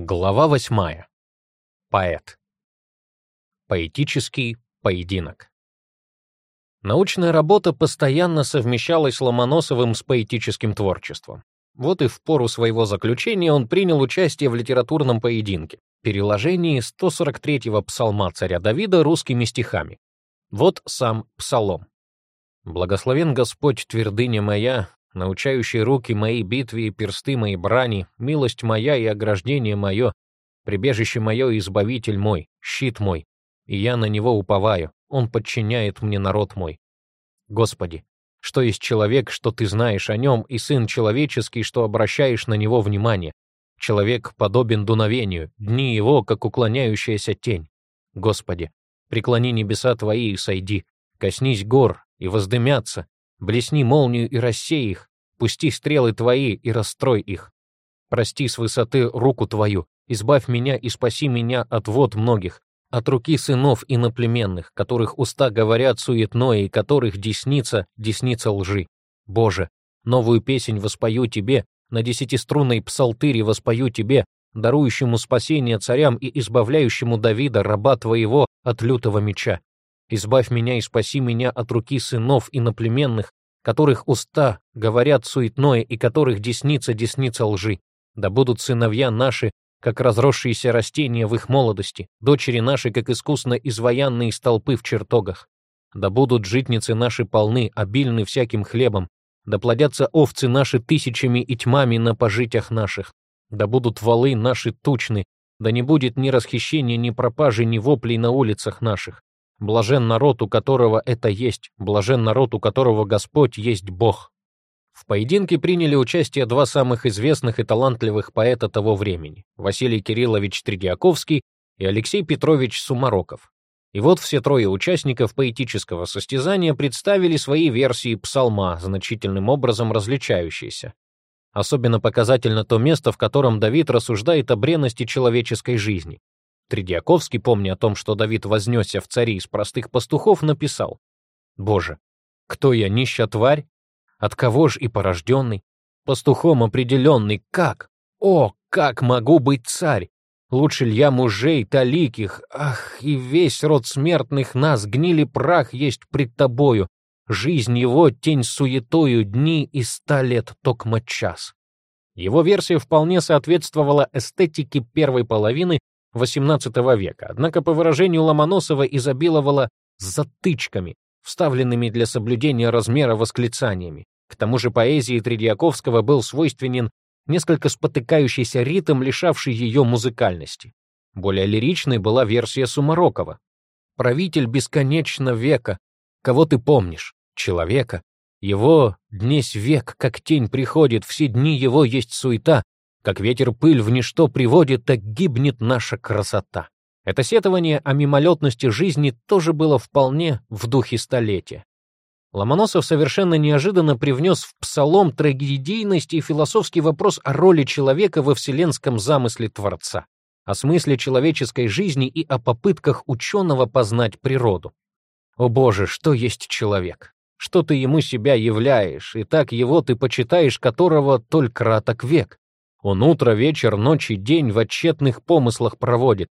Глава восьмая. Поэт. Поэтический поединок. Научная работа постоянно совмещалась Ломоносовым с поэтическим творчеством. Вот и в пору своего заключения он принял участие в литературном поединке, переложении 143-го псалма царя Давида русскими стихами. Вот сам псалом. «Благословен Господь, твердыня моя, научающий руки мои битве и персты мои брани, милость моя и ограждение мое, прибежище мое и избавитель мой, щит мой, и я на него уповаю, он подчиняет мне народ мой. Господи, что есть человек, что ты знаешь о нем, и сын человеческий, что обращаешь на него внимание. Человек подобен дуновению, дни его, как уклоняющаяся тень. Господи, преклони небеса твои и сойди, коснись гор и воздымятся, Блесни молнию и рассей их, пусти стрелы твои и расстрой их. Прости с высоты руку твою, избавь меня и спаси меня от вод многих, от руки сынов иноплеменных, которых уста говорят суетное и которых десница, десница лжи. Боже, новую песнь воспою Тебе, на десятиструнной псалтыре воспою Тебе, дарующему спасение царям и избавляющему Давида, раба Твоего, от лютого меча. Избавь меня и спаси меня от руки сынов иноплеменных, которых уста говорят суетное и которых десница десница лжи. Да будут сыновья наши, как разросшиеся растения в их молодости, дочери наши, как искусно изваянные столпы в чертогах. Да будут житницы наши полны, обильны всяким хлебом, да плодятся овцы наши тысячами и тьмами на пожитях наших. Да будут валы наши тучны, да не будет ни расхищения, ни пропажи, ни воплей на улицах наших. Блажен народ, у которого это есть, блажен народ, у которого Господь есть Бог. В поединке приняли участие два самых известных и талантливых поэта того времени — Василий Кириллович Тридиаковский и Алексей Петрович Сумароков. И вот все трое участников поэтического состязания представили свои версии псалма, значительным образом различающиеся. Особенно показательно то место, в котором Давид рассуждает о бренности человеческой жизни. Тридиаковский, помня о том, что Давид вознесся в цари из простых пастухов, написал «Боже, кто я, нища тварь? От кого ж и порожденный? Пастухом определенный, как? О, как могу быть царь? Лучше ль я мужей таликих? Ах, и весь род смертных нас, гнили прах есть пред тобою. Жизнь его тень суетою, дни и ста лет токмо час». Его версия вполне соответствовала эстетике первой половины XVIII века, однако по выражению Ломоносова изобиловала затычками, вставленными для соблюдения размера восклицаниями. К тому же поэзии Тредьяковского был свойственен несколько спотыкающийся ритм, лишавший ее музыкальности. Более лиричной была версия Сумарокова. «Правитель бесконечно века, кого ты помнишь? Человека. Его днесь век, как тень приходит, все дни его есть суета, как ветер пыль в ничто приводит, так гибнет наша красота. Это сетование о мимолетности жизни тоже было вполне в духе столетия. Ломоносов совершенно неожиданно привнес в псалом трагедийность и философский вопрос о роли человека во вселенском замысле Творца, о смысле человеческой жизни и о попытках ученого познать природу. О боже, что есть человек? Что ты ему себя являешь, и так его ты почитаешь, которого только краток век? Он утро, вечер, ночь и день в отчетных помыслах проводит.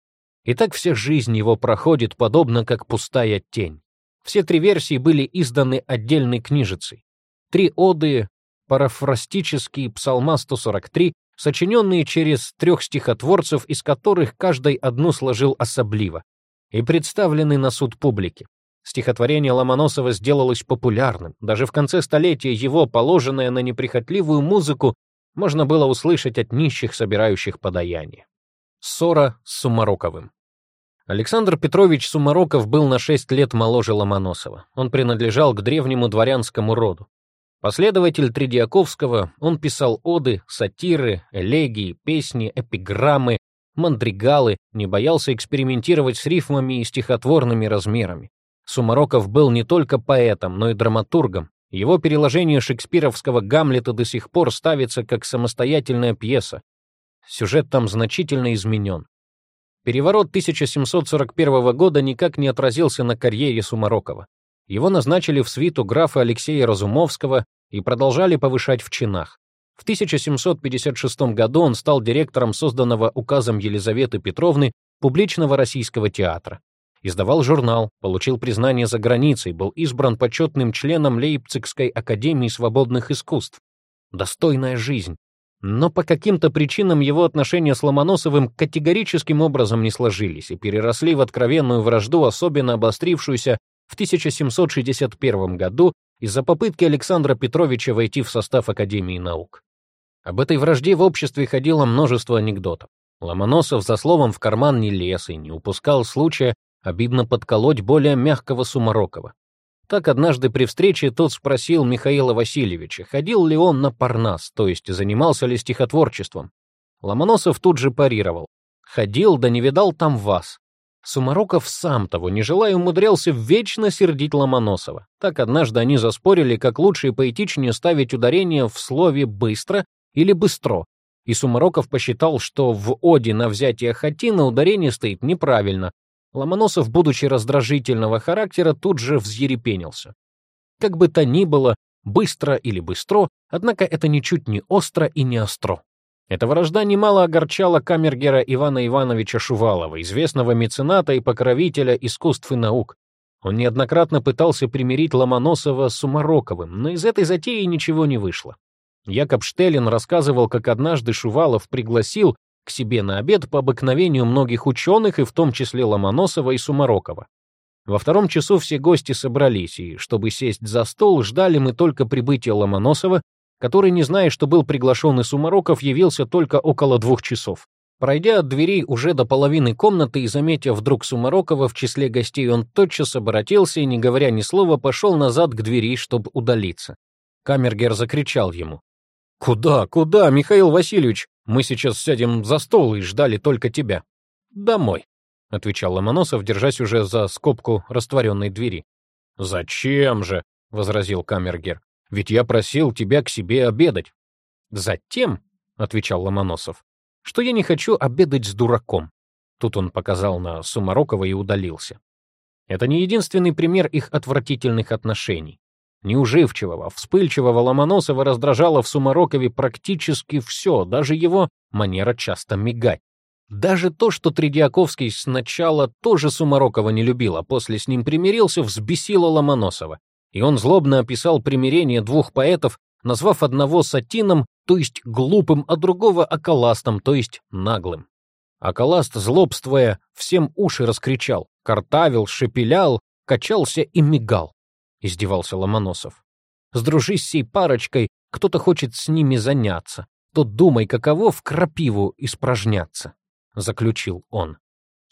И так вся жизнь его проходит, подобно как пустая тень. Все три версии были изданы отдельной книжицей. Три оды, парафрастические псалма 143, сочиненные через трех стихотворцев, из которых каждый одну сложил особливо, и представлены на суд публики. Стихотворение Ломоносова сделалось популярным. Даже в конце столетия его, положенное на неприхотливую музыку, можно было услышать от нищих, собирающих подаяние. Ссора с Сумароковым. Александр Петрович Сумароков был на 6 лет моложе Ломоносова. Он принадлежал к древнему дворянскому роду. Последователь Тридиаковского, он писал оды, сатиры, элегии, песни, эпиграммы, мандригалы, не боялся экспериментировать с рифмами и стихотворными размерами. Сумароков был не только поэтом, но и драматургом, его переложение шекспировского «Гамлета» до сих пор ставится как самостоятельная пьеса. Сюжет там значительно изменен. Переворот 1741 года никак не отразился на карьере Сумарокова. Его назначили в свиту графа Алексея Разумовского и продолжали повышать в чинах. В 1756 году он стал директором созданного указом Елизаветы Петровны публичного российского театра. Издавал журнал, получил признание за границей, был избран почетным членом Лейпцигской академии свободных искусств. Достойная жизнь. Но по каким-то причинам его отношения с Ломоносовым категорическим образом не сложились и переросли в откровенную вражду, особенно обострившуюся в 1761 году из-за попытки Александра Петровича войти в состав Академии наук. Об этой вражде в обществе ходило множество анекдотов. Ломоносов за словом в карман не лез и не упускал случая обидно подколоть более мягкого Сумарокова. Так однажды при встрече тот спросил Михаила Васильевича, ходил ли он на Парнас, то есть занимался ли стихотворчеством. Ломоносов тут же парировал. «Ходил, да не видал там вас». Сумароков сам того, не желая, умудрялся вечно сердить Ломоносова. Так однажды они заспорили, как лучше и поэтичнее ставить ударение в слове «быстро» или «быстро». И Сумароков посчитал, что в оде на взятие Хатина ударение стоит неправильно, Ломоносов, будучи раздражительного характера, тут же взъерепенился. Как бы то ни было, быстро или быстро, однако это ничуть не остро и не остро. Эта вражда немало огорчала камергера Ивана Ивановича Шувалова, известного мецената и покровителя искусств и наук. Он неоднократно пытался примирить Ломоносова с Сумароковым, но из этой затеи ничего не вышло. Якоб Штеллин рассказывал, как однажды Шувалов пригласил к себе на обед по обыкновению многих ученых, и в том числе Ломоносова и Сумарокова. Во втором часу все гости собрались, и, чтобы сесть за стол, ждали мы только прибытия Ломоносова, который, не зная, что был приглашен и Сумароков, явился только около двух часов. Пройдя от дверей уже до половины комнаты и заметив вдруг Сумарокова в числе гостей, он тотчас обратился и, не говоря ни слова, пошел назад к двери, чтобы удалиться. Камергер закричал ему. «Куда, куда, Михаил Васильевич? Мы сейчас сядем за стол и ждали только тебя». «Домой», — отвечал Ломоносов, держась уже за скобку растворенной двери. «Зачем же?» — возразил Камергер. «Ведь я просил тебя к себе обедать». «Затем», — отвечал Ломоносов, — «что я не хочу обедать с дураком». Тут он показал на Сумарокова и удалился. Это не единственный пример их отвратительных отношений. Неуживчивого, вспыльчивого Ломоносова раздражало в Сумарокове практически все, даже его манера часто мигать. Даже то, что Тредиаковский сначала тоже Сумарокова не любил, а после с ним примирился, взбесило Ломоносова. И он злобно описал примирение двух поэтов, назвав одного сатином, то есть глупым, а другого околастом, то есть наглым. Околаст, злобствуя, всем уши раскричал, картавил, шепелял, качался и мигал издевался Ломоносов. Сдружись с сей парочкой, кто-то хочет с ними заняться, то думай, каково в крапиву испражняться, заключил он.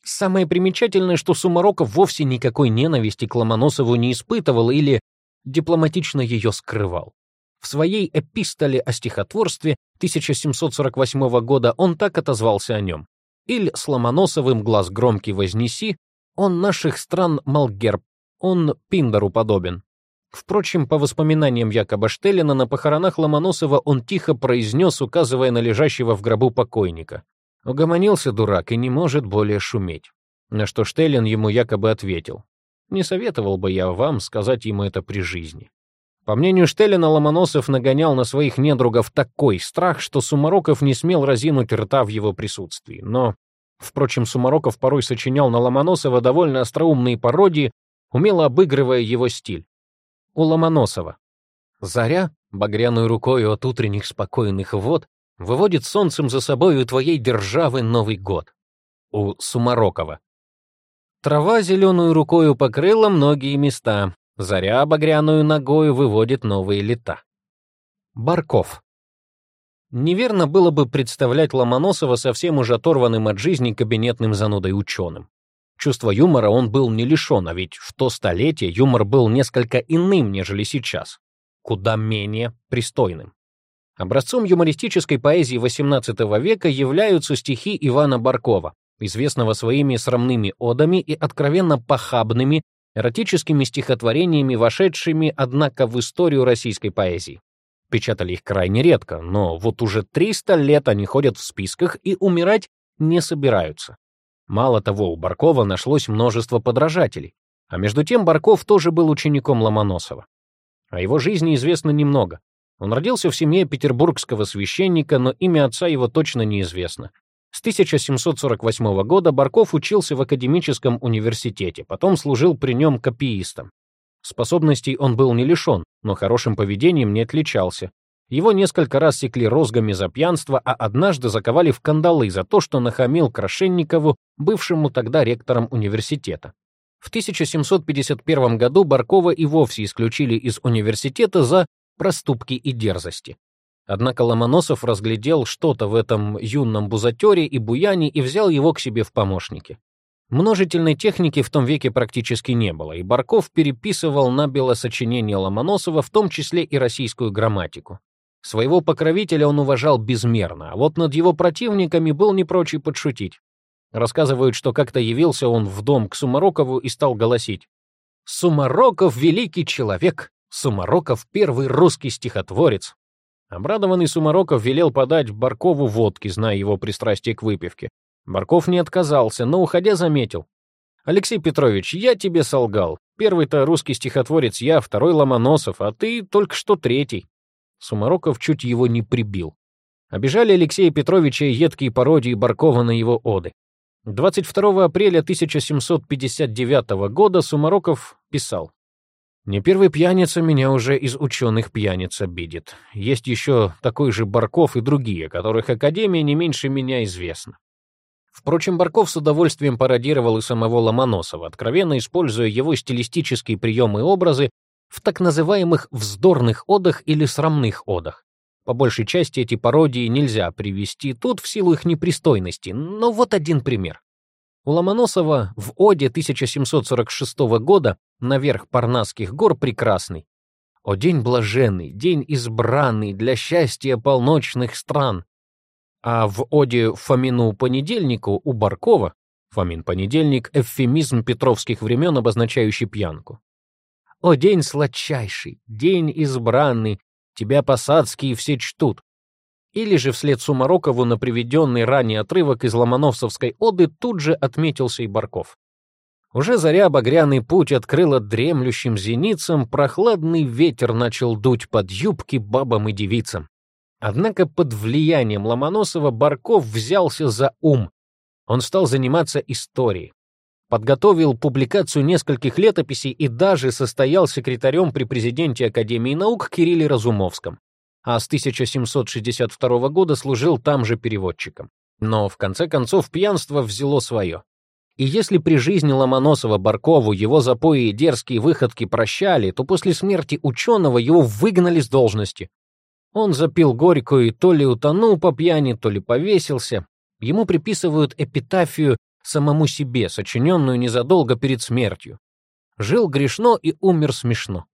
Самое примечательное, что Сумароков вовсе никакой ненависти к Ломоносову не испытывал или дипломатично ее скрывал. В своей эпистоле о стихотворстве 1748 года он так отозвался о нем. «Иль с Ломоносовым глаз громкий вознеси, он наших стран Малгерб он Пиндору подобен. Впрочем, по воспоминаниям Якоба Штеллина, на похоронах Ломоносова он тихо произнес, указывая на лежащего в гробу покойника. Угомонился дурак и не может более шуметь. На что Штеллин ему якобы ответил. Не советовал бы я вам сказать ему это при жизни. По мнению Штеллина, Ломоносов нагонял на своих недругов такой страх, что Сумароков не смел разинуть рта в его присутствии. Но, впрочем, Сумароков порой сочинял на Ломоносова довольно остроумные пародии, умело обыгрывая его стиль. У Ломоносова. Заря, багряной рукою от утренних спокойных вод, выводит солнцем за собою твоей державы Новый год. У Сумарокова. Трава зеленую рукою покрыла многие места, заря багряную ногою выводит новые лета. Барков. Неверно было бы представлять Ломоносова совсем уже оторванным от жизни кабинетным занудой ученым. Чувство юмора он был не лишен, а ведь в то столетие юмор был несколько иным, нежели сейчас, куда менее пристойным. Образцом юмористической поэзии XVIII века являются стихи Ивана Баркова, известного своими срамными одами и откровенно похабными эротическими стихотворениями, вошедшими, однако, в историю российской поэзии. Печатали их крайне редко, но вот уже 300 лет они ходят в списках и умирать не собираются. Мало того, у Баркова нашлось множество подражателей. А между тем Барков тоже был учеником Ломоносова. О его жизни известно немного. Он родился в семье петербургского священника, но имя отца его точно неизвестно. С 1748 года Барков учился в академическом университете, потом служил при нем копиистом. Способностей он был не лишен, но хорошим поведением не отличался. Его несколько раз секли розгами за пьянство, а однажды заковали в кандалы за то, что нахамил Крашенникову, бывшему тогда ректором университета. В 1751 году Баркова и вовсе исключили из университета за проступки и дерзости. Однако Ломоносов разглядел что-то в этом юном бузатере и буяне и взял его к себе в помощники. Множительной техники в том веке практически не было, и Барков переписывал на сочинения Ломоносова, в том числе и российскую грамматику. Своего покровителя он уважал безмерно, а вот над его противниками был не прочь подшутить. Рассказывают, что как-то явился он в дом к Сумарокову и стал голосить. «Сумароков — великий человек! Сумароков — первый русский стихотворец. Обрадованный Сумароков велел подать Баркову водки, зная его пристрастие к выпивке. Барков не отказался, но, уходя, заметил. «Алексей Петрович, я тебе солгал. Первый-то русский стихотворец я, второй Ломоносов, а ты только что третий». Сумароков чуть его не прибил. Обижали Алексея Петровича едкие пародии Баркова на его оды. 22 апреля 1759 года Сумароков писал не первый пьяница меня уже из ученых пьяниц обидит. Есть еще такой же Барков и другие, которых Академия не меньше меня известна. Впрочем, Барков с удовольствием пародировал и самого Ломоносова, откровенно используя его стилистические приемы и образы в так называемых вздорных одах или срамных одах. По большей части эти пародии нельзя привести тут в силу их непристойности, но вот один пример. У Ломоносова в Оде 1746 года «Наверх Парнасских гор прекрасный». «О день блаженный, день избранный для счастья полночных стран». А в Оде Фомину понедельнику у Баркова Фомин понедельник — эвфемизм петровских времен, обозначающий пьянку. «О день сладчайший, день избранный, тебя посадские все чтут, или же вслед Сумарокову на приведенный ранее отрывок из Ломоносовской оды тут же отметился и Барков. Уже заря багряный путь открыла дремлющим зеницам, прохладный ветер начал дуть под юбки бабам и девицам. Однако под влиянием Ломоносова Барков взялся за ум. Он стал заниматься историей. Подготовил публикацию нескольких летописей и даже состоял секретарем при президенте Академии наук Кирилле Разумовском а с 1762 года служил там же переводчиком. Но в конце концов пьянство взяло свое. И если при жизни Ломоносова Баркову его запои и дерзкие выходки прощали, то после смерти ученого его выгнали с должности. Он запил горькую и то ли утонул по пьяни, то ли повесился. Ему приписывают эпитафию самому себе, сочиненную незадолго перед смертью. Жил грешно и умер смешно.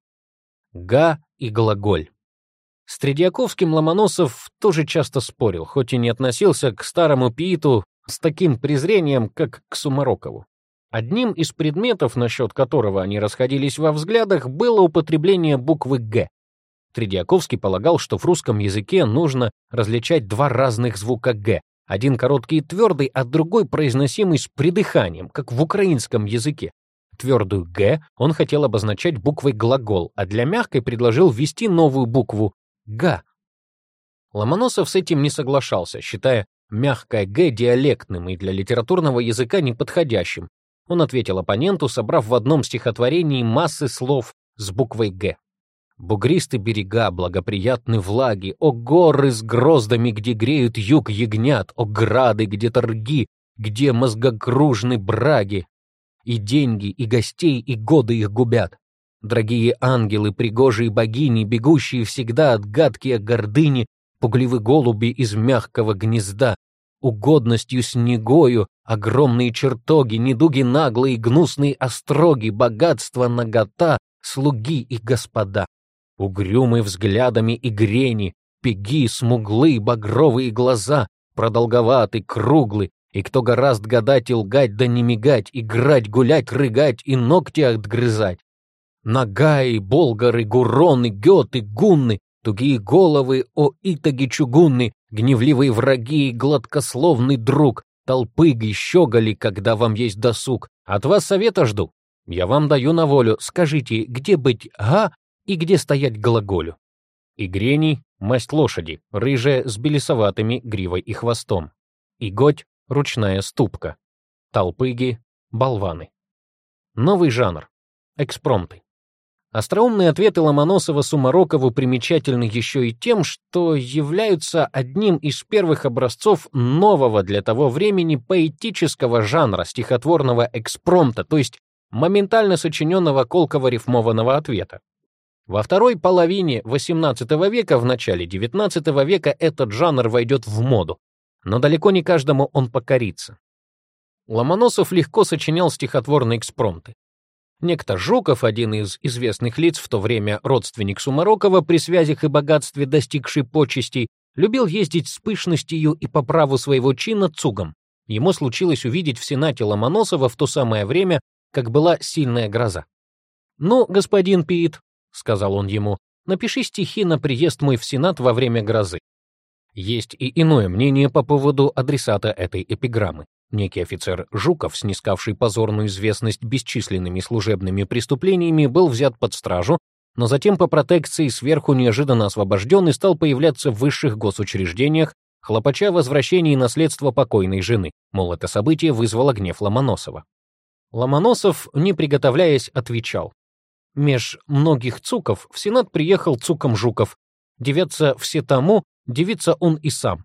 Га и глаголь. С Тредьяковским Ломоносов тоже часто спорил, хоть и не относился к старому пииту с таким презрением, как к Сумарокову. Одним из предметов, насчет которого они расходились во взглядах, было употребление буквы «Г». Тредьяковский полагал, что в русском языке нужно различать два разных звука «Г», один короткий и твердый, а другой произносимый с придыханием, как в украинском языке. Твердую «г» он хотел обозначать буквой «глагол», а для мягкой предложил ввести новую букву «га». Ломоносов с этим не соглашался, считая мягкое «г» диалектным и для литературного языка неподходящим. Он ответил оппоненту, собрав в одном стихотворении массы слов с буквой «г». Бугристы берега, благоприятны влаги, О горы с гроздами, где греют юг ягнят, О грады, где торги, где мозгокружны браги, И деньги, и гостей, и годы их губят. Дорогие ангелы, пригожие богини, бегущие всегда от гадкие гордыни, пугливы голуби из мягкого гнезда, угодностью снегою, огромные чертоги, недуги наглые, гнусные остроги, богатство, нагота, слуги и господа. Угрюмы взглядами и грени, пеги, смуглы, багровые глаза, продолговатый, круглый, и кто гораст гадать и лгать, да не мигать, играть, гулять, рыгать и ногти отгрызать. Нагаи, болгары, гуроны, геты, гунны, тугие головы, о итоги чугунны, гневливые враги и гладкословный друг, толпыги, щеголи, когда вам есть досуг. От вас совета жду. Я вам даю на волю. Скажите, где быть «га» и где стоять глаголю? Игрений — масть лошади, рыжая с белесоватыми гривой и хвостом. Иготь — ручная ступка. Толпыги — болваны. Новый жанр — экспромты. Остроумные ответы Ломоносова Сумарокову примечательны еще и тем, что являются одним из первых образцов нового для того времени поэтического жанра стихотворного экспромта, то есть моментально сочиненного колкого рифмованного ответа. Во второй половине XVIII века, в начале XIX века этот жанр войдет в моду, но далеко не каждому он покорится. Ломоносов легко сочинял стихотворные экспромты. Некто Жуков, один из известных лиц в то время родственник Сумарокова, при связях и богатстве достигший почестей, любил ездить с пышностью и по праву своего чина цугом. Ему случилось увидеть в Сенате Ломоносова в то самое время, как была сильная гроза. «Ну, господин Пит», — сказал он ему, — «напиши стихи на приезд мой в Сенат во время грозы». Есть и иное мнение по поводу адресата этой эпиграммы. Некий офицер Жуков, снискавший позорную известность бесчисленными служебными преступлениями, был взят под стражу, но затем по протекции сверху неожиданно освобожден и стал появляться в высших госучреждениях, хлопача о возвращении наследства покойной жены, мол, это событие вызвало гнев Ломоносова. Ломоносов, не приготовляясь, отвечал. Меж многих цуков в Сенат приехал цуком Жуков. Девятся все тому, девиться он и сам.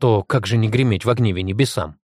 То как же не греметь в гневе небесам?